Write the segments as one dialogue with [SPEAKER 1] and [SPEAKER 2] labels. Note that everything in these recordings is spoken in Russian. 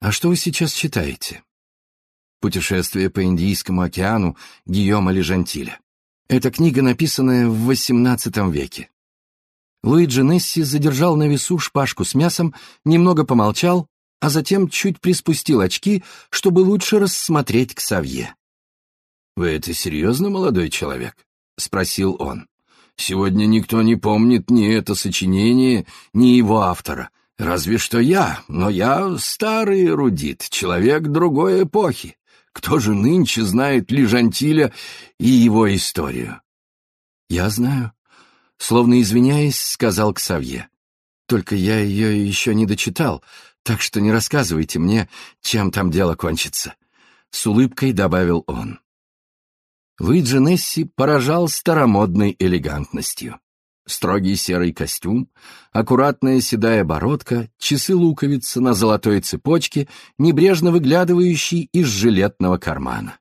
[SPEAKER 1] «А что вы сейчас читаете?» «Путешествие по Индийскому океану» Гийома Лежантиля. Это книга, написанная в XVIII веке. Луиджи Несси задержал на весу шпажку с мясом, немного помолчал, а затем чуть приспустил очки, чтобы лучше рассмотреть Ксавье. «Вы это серьезно, молодой человек?» — спросил он. «Сегодня никто не помнит ни это сочинение, ни его автора. Разве что я, но я старый эрудит, человек другой эпохи. Кто же нынче знает Лежантиля и его историю? Я знаю. Словно извиняясь, сказал Ксавье. Только я ее еще не дочитал, так что не рассказывайте мне, чем там дело кончится. С улыбкой добавил он. Луиджи Несси поражал старомодной элегантностью. Строгий серый костюм, аккуратная седая бородка, часы-луковица на золотой цепочке, небрежно выглядывающий из жилетного кармана.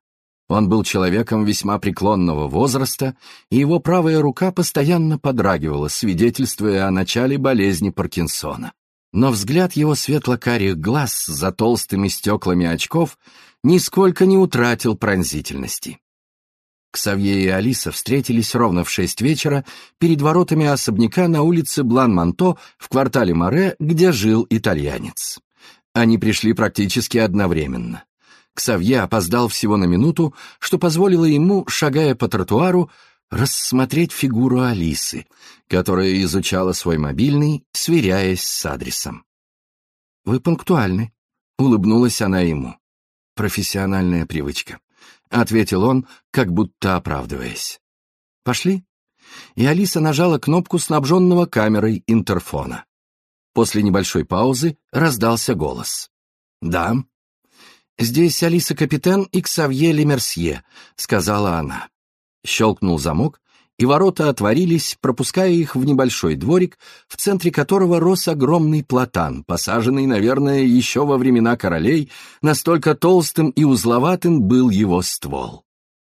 [SPEAKER 1] Он был человеком весьма преклонного возраста, и его правая рука постоянно подрагивала, свидетельствуя о начале болезни Паркинсона. Но взгляд его светло-карих глаз за толстыми стеклами очков нисколько не утратил пронзительности. Ксавье и Алиса встретились ровно в шесть вечера перед воротами особняка на улице Блан-Манто в квартале Море, где жил итальянец. Они пришли практически одновременно. Ксавье опоздал всего на минуту, что позволило ему, шагая по тротуару, рассмотреть фигуру Алисы, которая изучала свой мобильный, сверяясь с адресом. «Вы пунктуальны», — улыбнулась она ему. Профессиональная привычка. — ответил он, как будто оправдываясь. «Пошли?» И Алиса нажала кнопку снабженного камерой интерфона. После небольшой паузы раздался голос. «Да». «Здесь Алиса Капитан и Ксавье Лемерсье», — сказала она. Щелкнул замок, и ворота отворились, пропуская их в небольшой дворик, в центре которого рос огромный платан, посаженный, наверное, еще во времена королей, настолько толстым и узловатым был его ствол.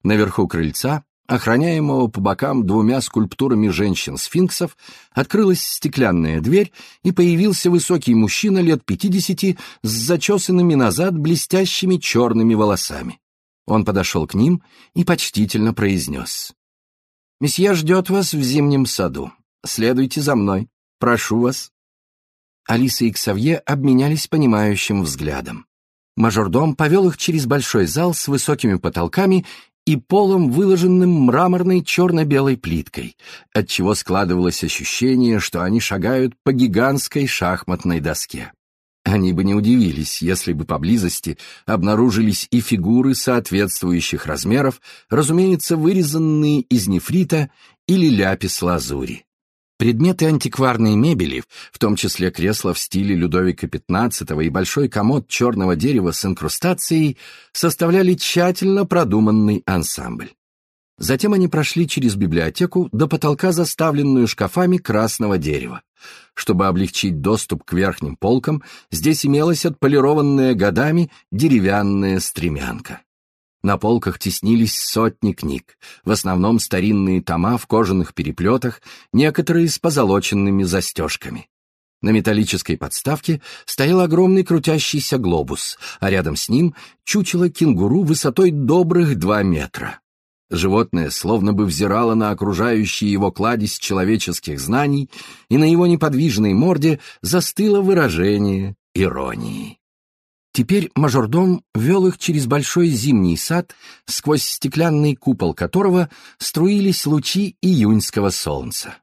[SPEAKER 1] Наверху крыльца, охраняемого по бокам двумя скульптурами женщин-сфинксов, открылась стеклянная дверь, и появился высокий мужчина лет пятидесяти с зачесанными назад блестящими черными волосами. Он подошел к ним и почтительно произнес. Месье ждет вас в зимнем саду. Следуйте за мной. Прошу вас». Алиса и Ксавье обменялись понимающим взглядом. Мажордом повел их через большой зал с высокими потолками и полом, выложенным мраморной черно-белой плиткой, отчего складывалось ощущение, что они шагают по гигантской шахматной доске. Они бы не удивились, если бы поблизости обнаружились и фигуры соответствующих размеров, разумеется, вырезанные из нефрита или ляпис-лазури. Предметы антикварной мебели, в том числе кресла в стиле Людовика XV и большой комод черного дерева с инкрустацией, составляли тщательно продуманный ансамбль. Затем они прошли через библиотеку до потолка, заставленную шкафами красного дерева. Чтобы облегчить доступ к верхним полкам, здесь имелась отполированная годами деревянная стремянка. На полках теснились сотни книг, в основном старинные тома в кожаных переплетах, некоторые с позолоченными застежками. На металлической подставке стоял огромный крутящийся глобус, а рядом с ним чучело кенгуру высотой добрых два метра. Животное словно бы взирало на окружающий его кладезь человеческих знаний, и на его неподвижной морде застыло выражение иронии. Теперь мажордом вел их через большой зимний сад, сквозь стеклянный купол которого струились лучи июньского солнца.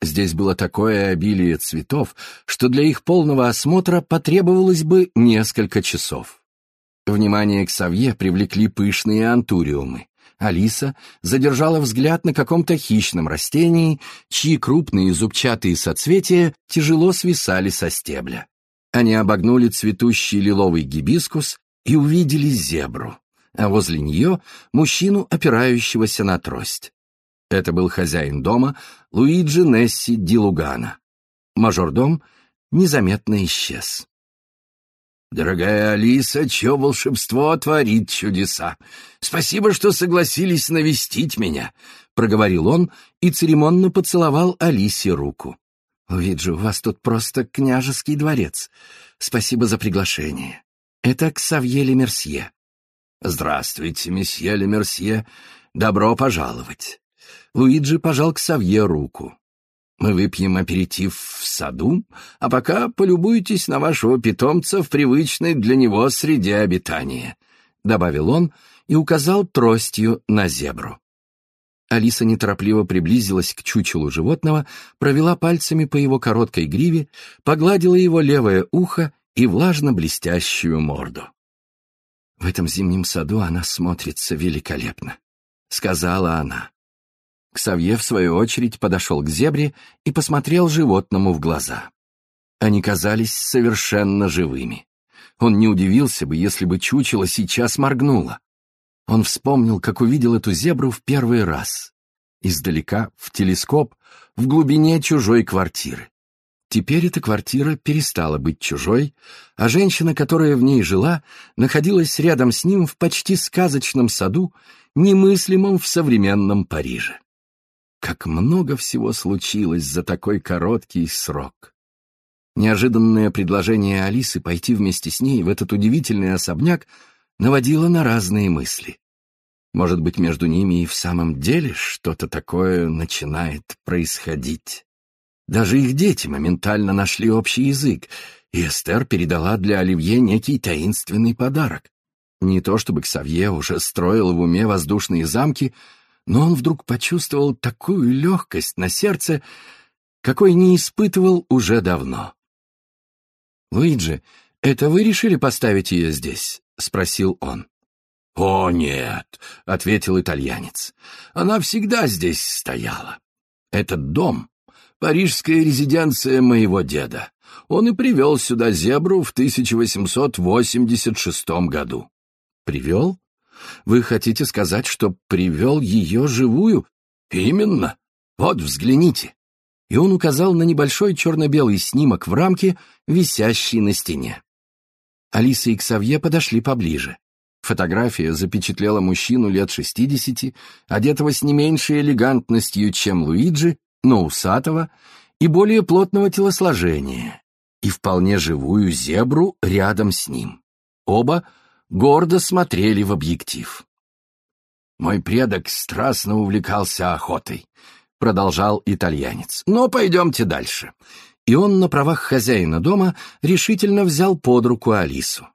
[SPEAKER 1] Здесь было такое обилие цветов, что для их полного осмотра потребовалось бы несколько часов. Внимание к Савье привлекли пышные антуриумы. Алиса задержала взгляд на каком-то хищном растении, чьи крупные зубчатые соцветия тяжело свисали со стебля. Они обогнули цветущий лиловый гибискус и увидели зебру, а возле нее мужчину, опирающегося на трость. Это был хозяин дома Луиджи Несси Ди Лугана. Мажордом незаметно исчез. Дорогая Алиса, чье волшебство творит чудеса. Спасибо, что согласились навестить меня, — проговорил он и церемонно поцеловал Алисе руку. Виджи, у вас тут просто княжеский дворец. Спасибо за приглашение. Это Ксавье Лемерсье. «Здравствуйте, месье Лемерсье. Добро пожаловать». Луиджи пожал Ксавье руку. Мы выпьем аперитив в саду, а пока полюбуйтесь на вашего питомца в привычной для него среде обитания», — добавил он и указал тростью на зебру. Алиса неторопливо приблизилась к чучелу животного, провела пальцами по его короткой гриве, погладила его левое ухо и влажно-блестящую морду. «В этом зимнем саду она смотрится великолепно», — сказала она. Ксавье, в свою очередь, подошел к зебре и посмотрел животному в глаза. Они казались совершенно живыми. Он не удивился бы, если бы чучело сейчас моргнуло. Он вспомнил, как увидел эту зебру в первый раз. Издалека, в телескоп, в глубине чужой квартиры. Теперь эта квартира перестала быть чужой, а женщина, которая в ней жила, находилась рядом с ним в почти сказочном саду, немыслимом в современном Париже. Как много всего случилось за такой короткий срок. Неожиданное предложение Алисы пойти вместе с ней в этот удивительный особняк наводило на разные мысли. Может быть, между ними и в самом деле что-то такое начинает происходить. Даже их дети моментально нашли общий язык, и Эстер передала для Оливье некий таинственный подарок. Не то чтобы Ксавье уже строил в уме воздушные замки, но он вдруг почувствовал такую легкость на сердце, какой не испытывал уже давно. «Луиджи, это вы решили поставить ее здесь?» — спросил он. «О, нет», — ответил итальянец, — «она всегда здесь стояла. Этот дом — парижская резиденция моего деда. Он и привел сюда зебру в 1886 году». «Привел?» Вы хотите сказать, что привел ее живую? Именно. Вот, взгляните. И он указал на небольшой черно-белый снимок в рамке, висящий на стене. Алиса и Ксавье подошли поближе. Фотография запечатлела мужчину лет шестидесяти, одетого с не меньшей элегантностью, чем Луиджи, но усатого и более плотного телосложения, и вполне живую зебру рядом с ним. Оба гордо смотрели в объектив. «Мой предок страстно увлекался охотой», — продолжал итальянец. «Но пойдемте дальше». И он на правах хозяина дома решительно взял под руку Алису.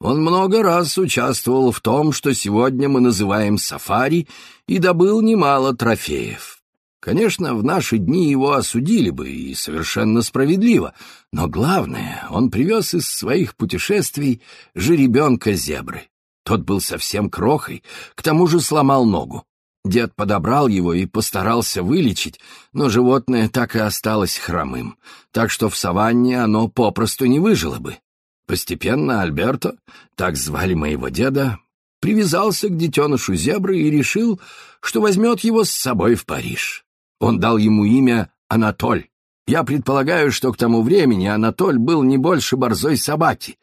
[SPEAKER 1] Он много раз участвовал в том, что сегодня мы называем сафари, и добыл немало трофеев. Конечно, в наши дни его осудили бы, и совершенно справедливо, но главное, он привез из своих путешествий жеребенка-зебры. Тот был совсем крохой, к тому же сломал ногу. Дед подобрал его и постарался вылечить, но животное так и осталось хромым, так что в саванне оно попросту не выжило бы. Постепенно Альберто, так звали моего деда, привязался к детенышу зебры и решил, что возьмет его с собой в Париж. Он дал ему имя Анатоль. Я предполагаю, что к тому времени Анатоль был не больше борзой собаки,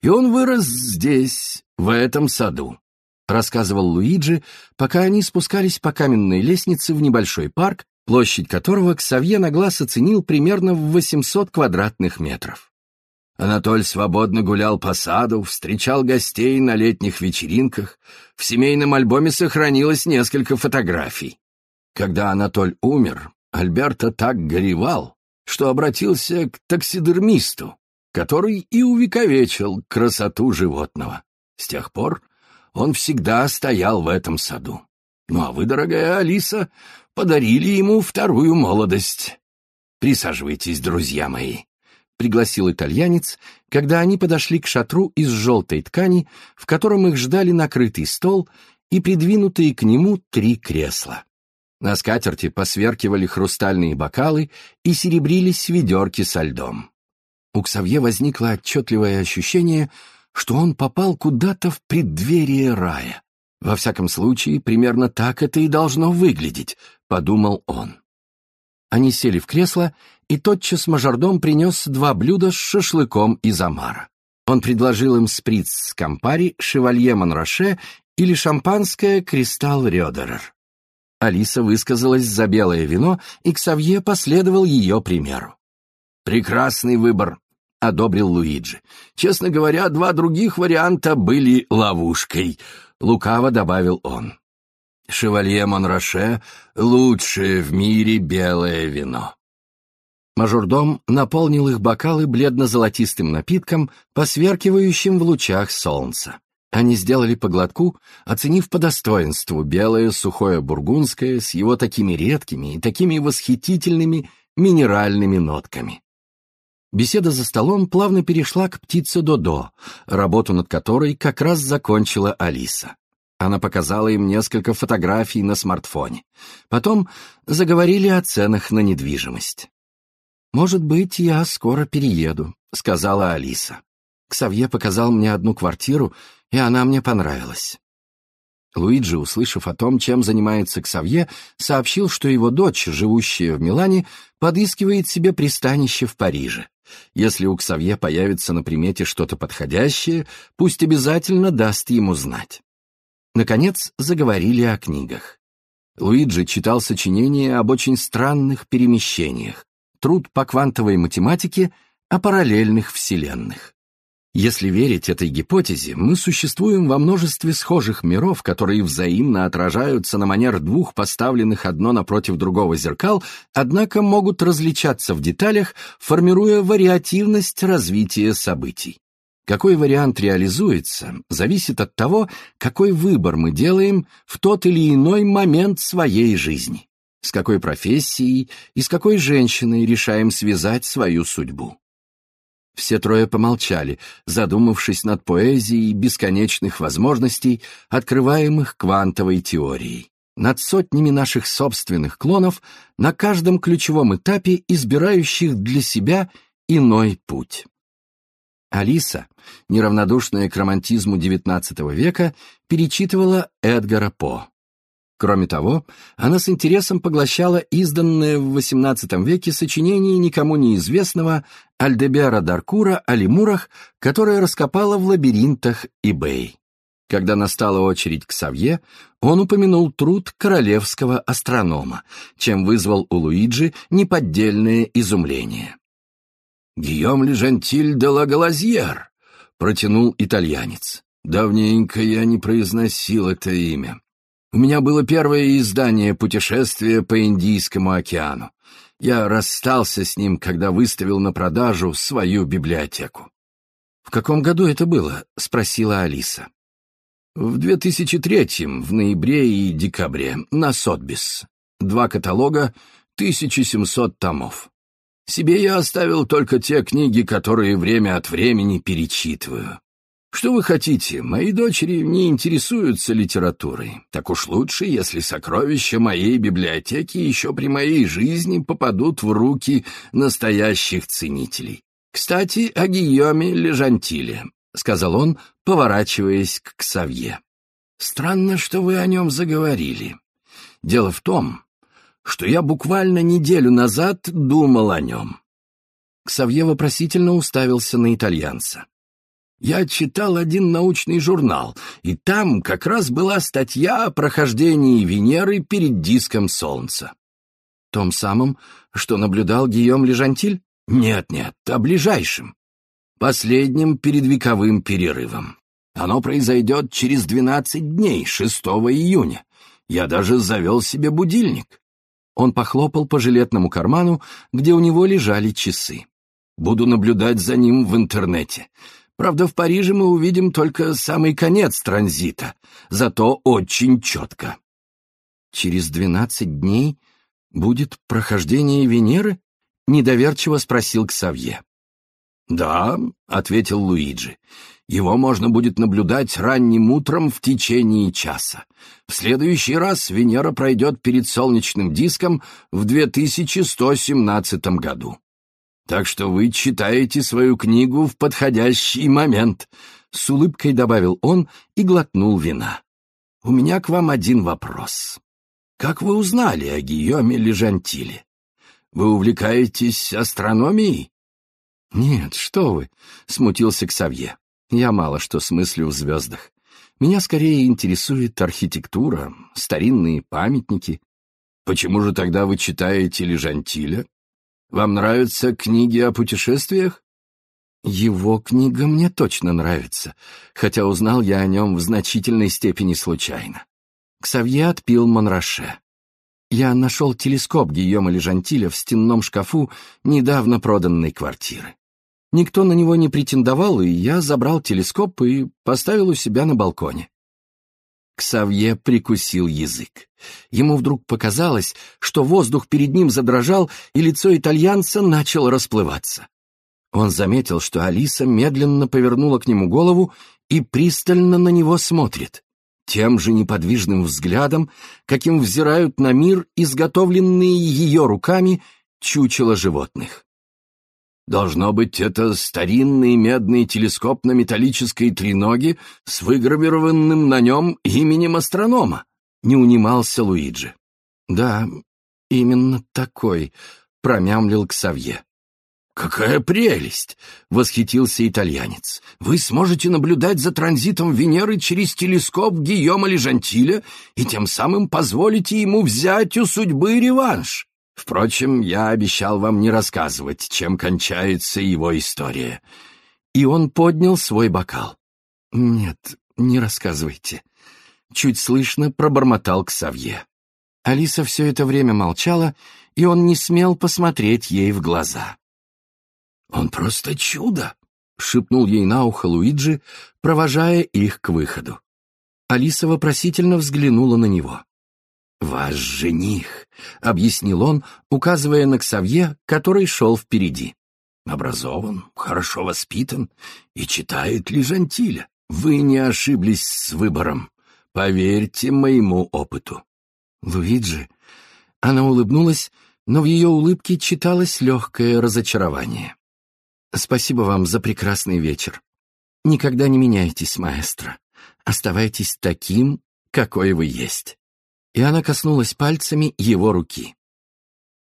[SPEAKER 1] и он вырос здесь, в этом саду. Рассказывал Луиджи, пока они спускались по каменной лестнице в небольшой парк, площадь которого Ксавье на глаз оценил примерно в 800 квадратных метров. Анатоль свободно гулял по саду, встречал гостей на летних вечеринках. В семейном альбоме сохранилось несколько фотографий. Когда Анатоль умер, Альберто так горевал, что обратился к таксидермисту, который и увековечил красоту животного. С тех пор он всегда стоял в этом саду. Ну а вы, дорогая Алиса, подарили ему вторую молодость. Присаживайтесь, друзья мои, — пригласил итальянец, когда они подошли к шатру из желтой ткани, в котором их ждали накрытый стол и придвинутые к нему три кресла. На скатерти посверкивали хрустальные бокалы и серебрились ведерки со льдом. У Ксавье возникло отчетливое ощущение, что он попал куда-то в преддверие рая. Во всяком случае, примерно так это и должно выглядеть, подумал он. Они сели в кресло, и тотчас мажордом принес два блюда с шашлыком из омара. Он предложил им сприц с кампари, шевалье Монроше или шампанское «Кристалл Рёдерер». Алиса высказалась за белое вино, и Ксавье последовал ее примеру. «Прекрасный выбор», одобрил Луиджи. «Честно говоря, два других варианта были ловушкой», — лукаво добавил он. «Шевалье Монроше — лучшее в мире белое вино». Мажордом наполнил их бокалы бледно-золотистым напитком, посверкивающим в лучах солнца. Они сделали по глотку, оценив по достоинству белое сухое бургундское с его такими редкими и такими восхитительными минеральными нотками. Беседа за столом плавно перешла к птице Додо, работу над которой как раз закончила Алиса. Она показала им несколько фотографий на смартфоне. Потом заговорили о ценах на недвижимость. «Может быть, я скоро перееду», — сказала Алиса. Ксавье показал мне одну квартиру, и она мне понравилась. Луиджи, услышав о том, чем занимается Ксавье, сообщил, что его дочь, живущая в Милане, подыскивает себе пристанище в Париже. Если у Ксавье появится на примете что-то подходящее, пусть обязательно даст ему знать. Наконец, заговорили о книгах. Луиджи читал сочинение об очень странных перемещениях, труд по квантовой математике о параллельных вселенных. Если верить этой гипотезе, мы существуем во множестве схожих миров, которые взаимно отражаются на манер двух поставленных одно напротив другого зеркал, однако могут различаться в деталях, формируя вариативность развития событий. Какой вариант реализуется, зависит от того, какой выбор мы делаем в тот или иной момент своей жизни, с какой профессией и с какой женщиной решаем связать свою судьбу. Все трое помолчали, задумавшись над поэзией бесконечных возможностей, открываемых квантовой теорией. Над сотнями наших собственных клонов, на каждом ключевом этапе избирающих для себя иной путь. Алиса, неравнодушная к романтизму XIX века, перечитывала Эдгара По. Кроме того, она с интересом поглощала изданное в XVIII веке сочинение никому неизвестного Альдебера Даркура о лемурах, которое раскопала в лабиринтах Ибей. Когда настала очередь к Савье, он упомянул труд королевского астронома, чем вызвал у Луиджи неподдельное изумление. «Гийом Лежантиль де ла Галазьер», — протянул итальянец. «Давненько я не произносил это имя. У меня было первое издание «Путешествие по Индийскому океану». Я расстался с ним, когда выставил на продажу свою библиотеку. «В каком году это было?» — спросила Алиса. «В 2003-м, в ноябре и декабре, на Сотбис. Два каталога, 1700 томов. Себе я оставил только те книги, которые время от времени перечитываю. Что вы хотите? Мои дочери не интересуются литературой. Так уж лучше, если сокровища моей библиотеки еще при моей жизни попадут в руки настоящих ценителей. Кстати, о Гийоме Лежантиле, — сказал он, поворачиваясь к Ксавье. Странно, что вы о нем заговорили. Дело в том, что я буквально неделю назад думал о нем. Ксавье вопросительно уставился на итальянца. Я читал один научный журнал, и там как раз была статья о прохождении Венеры перед диском Солнца. Том самым, что наблюдал Гийом Лежантиль? Нет-нет, о ближайшем. Последним передвековым перерывом. Оно произойдет через 12 дней, 6 июня. Я даже завел себе будильник. Он похлопал по жилетному карману, где у него лежали часы. Буду наблюдать за ним в интернете. Правда, в Париже мы увидим только самый конец транзита, зато очень четко. Через двенадцать дней будет прохождение Венеры? Недоверчиво спросил Ксавье. «Да», — ответил Луиджи, — «его можно будет наблюдать ранним утром в течение часа. В следующий раз Венера пройдет перед солнечным диском в 2117 году. Так что вы читаете свою книгу в подходящий момент», — с улыбкой добавил он и глотнул вина. «У меня к вам один вопрос. Как вы узнали о Гийоме Лежантиле? Вы увлекаетесь астрономией?» «Нет, что вы», — смутился Ксавье. «Я мало что смыслю в звездах. Меня скорее интересует архитектура, старинные памятники». «Почему же тогда вы читаете Лежантиля?» Вам нравятся книги о путешествиях? Его книга мне точно нравится, хотя узнал я о нем в значительной степени случайно. Ксавье отпил Монраше. Я нашел телескоп Гийома Лежантиля в стенном шкафу недавно проданной квартиры. Никто на него не претендовал, и я забрал телескоп и поставил у себя на балконе. Ксавье прикусил язык. Ему вдруг показалось, что воздух перед ним задрожал, и лицо итальянца начало расплываться. Он заметил, что Алиса медленно повернула к нему голову и пристально на него смотрит тем же неподвижным взглядом, каким взирают на мир изготовленные ее руками чучела животных. Должно быть, это старинный медный телескоп на металлической треноге с выгравированным на нем именем астронома, не унимался Луиджи. Да, именно такой, промямлил Ксавье. «Какая прелесть!» — восхитился итальянец. «Вы сможете наблюдать за транзитом Венеры через телескоп Гийома Лежантиля и тем самым позволите ему взять у судьбы реванш. Впрочем, я обещал вам не рассказывать, чем кончается его история». И он поднял свой бокал. «Нет, не рассказывайте». Чуть слышно пробормотал Ксавье. Алиса все это время молчала, и он не смел посмотреть ей в глаза. «Он просто чудо!» — шепнул ей на ухо Луиджи, провожая их к выходу. Алиса вопросительно взглянула на него. «Ваш жених», — объяснил он, указывая на Ксавье, который шел впереди. «Образован, хорошо воспитан и читает Лежантиля. Вы не ошиблись с выбором. Поверьте моему опыту». «Луиджи...» Она улыбнулась, но в ее улыбке читалось легкое разочарование. Спасибо вам за прекрасный вечер. Никогда не меняйтесь, маэстро. Оставайтесь таким, какой вы есть». И она коснулась пальцами его руки.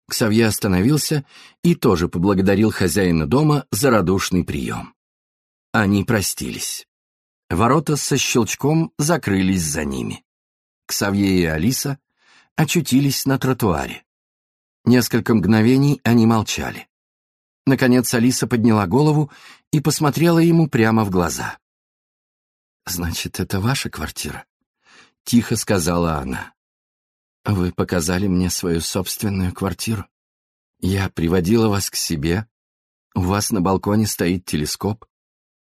[SPEAKER 1] Ксавье остановился и тоже поблагодарил хозяина дома за радушный прием. Они простились. Ворота со щелчком закрылись за ними. Ксавье и Алиса очутились на тротуаре. Несколько мгновений они молчали. Наконец Алиса подняла голову и посмотрела ему прямо в глаза. «Значит, это ваша квартира?» — тихо сказала она. «Вы показали мне свою собственную квартиру. Я приводила вас к себе. У вас на балконе стоит телескоп,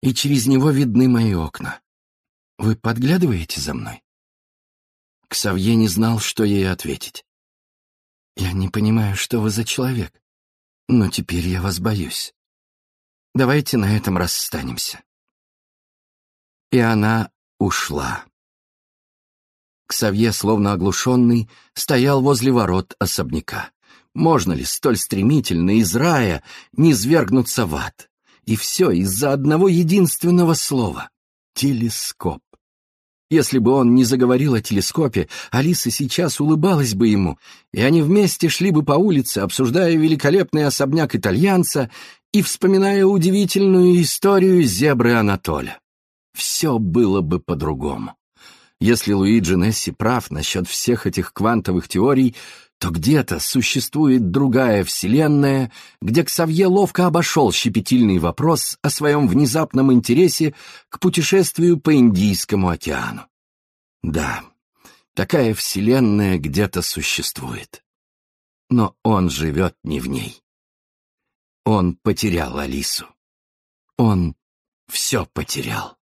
[SPEAKER 1] и через него видны мои окна. Вы подглядываете за мной?» Ксавье не знал, что ей ответить. «Я не понимаю, что вы за человек но теперь я вас боюсь. Давайте на этом расстанемся. И она ушла. Ксавье, словно оглушенный, стоял возле ворот особняка. Можно ли столь стремительно из рая не свергнуться в ад? И все из-за одного единственного слова — телескоп. Если бы он не заговорил о телескопе, Алиса сейчас улыбалась бы ему, и они вместе шли бы по улице, обсуждая великолепный особняк итальянца и вспоминая удивительную историю зебры Анатоля. Все было бы по-другому. Если Луиджи Несси прав насчет всех этих квантовых теорий, то где-то существует другая вселенная, где Ксавье ловко обошел щепетильный вопрос о своем внезапном интересе к путешествию по Индийскому океану. Да, такая вселенная где-то существует. Но он живет не в ней. Он потерял Алису. Он все потерял.